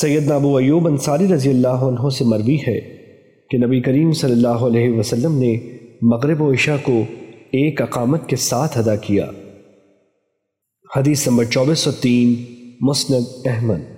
سیدنا ابو ایوب انصاری رضی اللہ عنہ سے مروی ہے کہ نبی کریم صلی اللہ علیہ وسلم نے مغرب و عشاء کو ایک اقامت کے ساتھ ادا کیا۔ حدیث نمبر چوبیس سو تین، مسند احمد۔